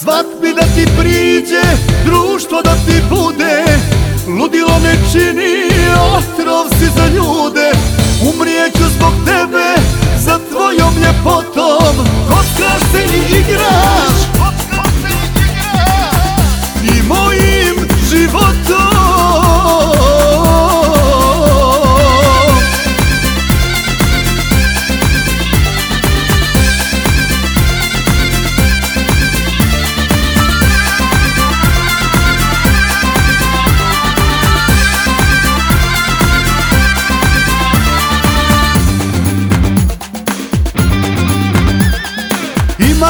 Svat mi da ti priđe, društvo da ti bude Ludilo ne čini, otrov si za ljude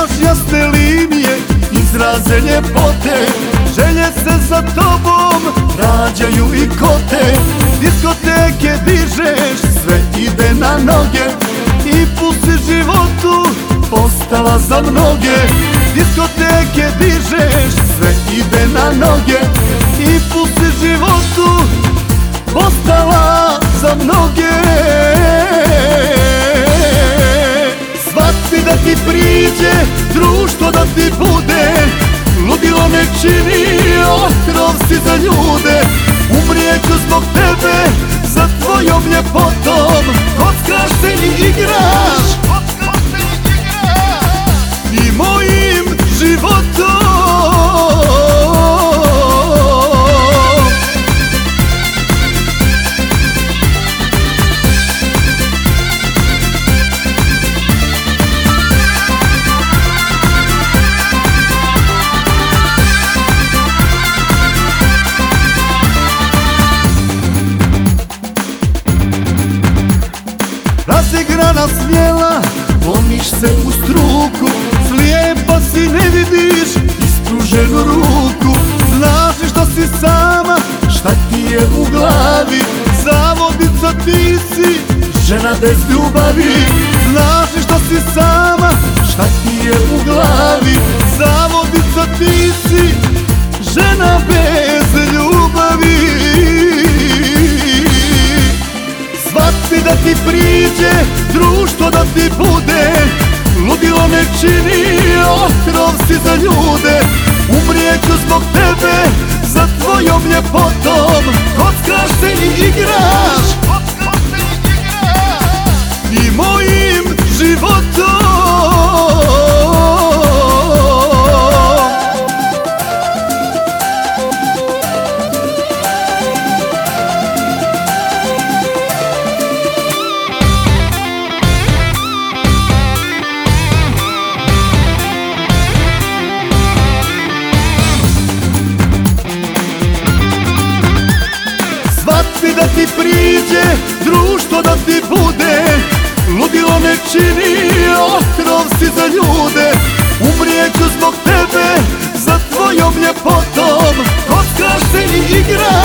Imaš jasne linije, izraze ljepote Želje se za tobom rađaju i kote. Diskoteke dižeš, sve ide na noge I pusti životu postala za mnoge. Diskoteke dižeš, sve ide na noge I pusti životu postala za mnoge društvo da ti bude Ludilo ne čini, otrov si za ljude. Umrijeću zbog tebe, za tvojom ljepotom Razigrana smjela, lomiš se u struku Slijepa si ne vidiš ispruženu ruku. Znaš što si sama, šta ti je u glavi? Zavodica ti si, žena bez ljubavi. Znaš što si sama, šta ti je u glavi ti priđe, društvo da ti bude. Ludilo ne čini, otrov si za ljude. Umrijeću zbog tebe, za tvojom ljepotom. Kockaš se i igraš ti priđe, društvo da ti bude. Ludilo me čini, otrov si za ljude. Umrijeću zbog tebe, za tvojom ljepotom. Kockaš se i igra